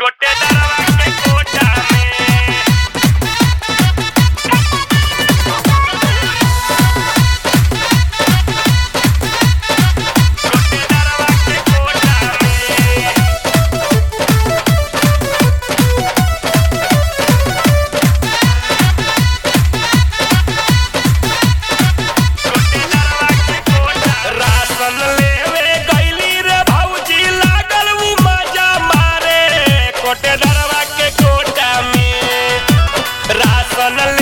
कोटे todas las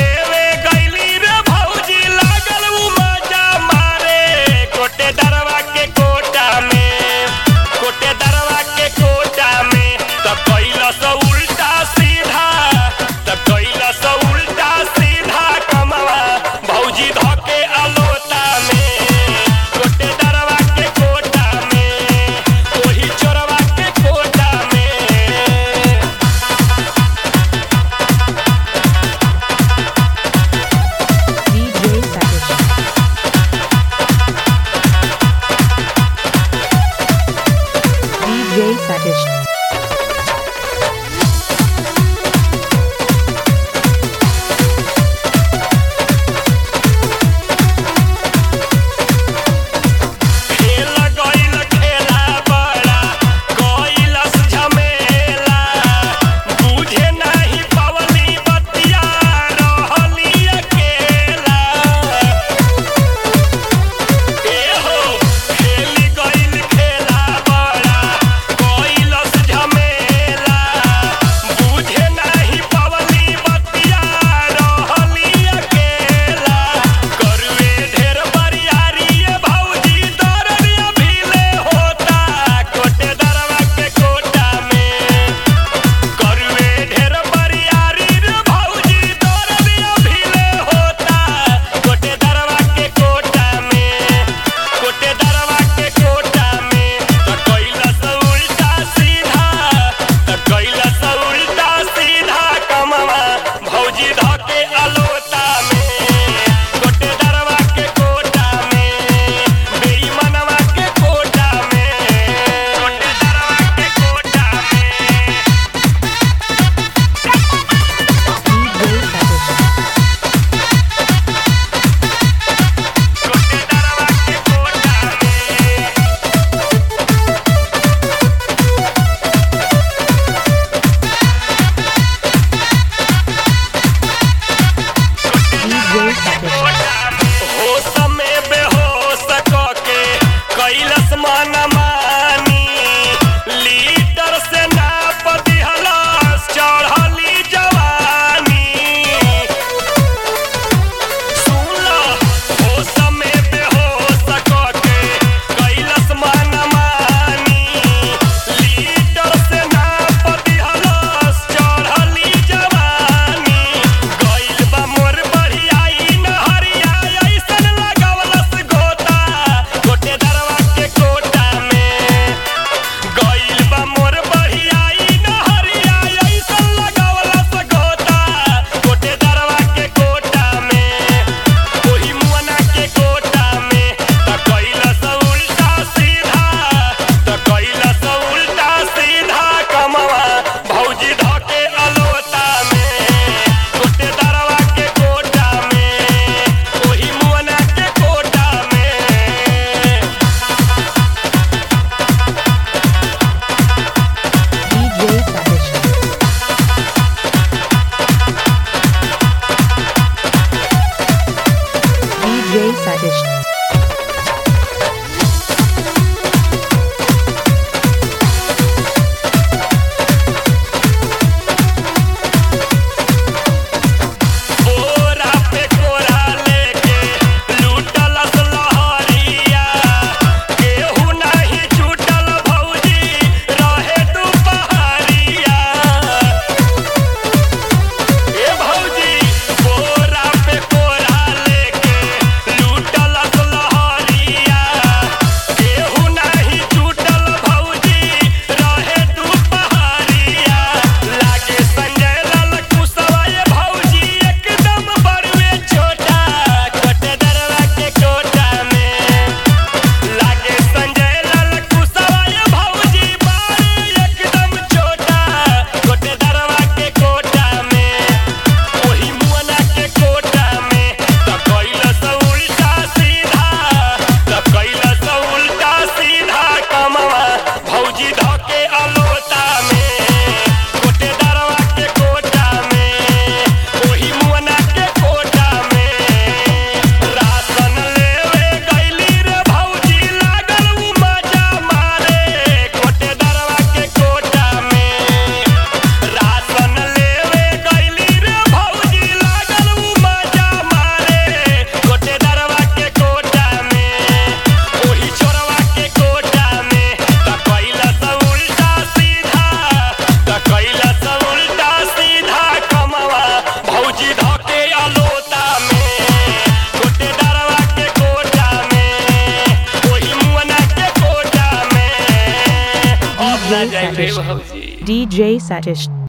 Satish. DJ Satish.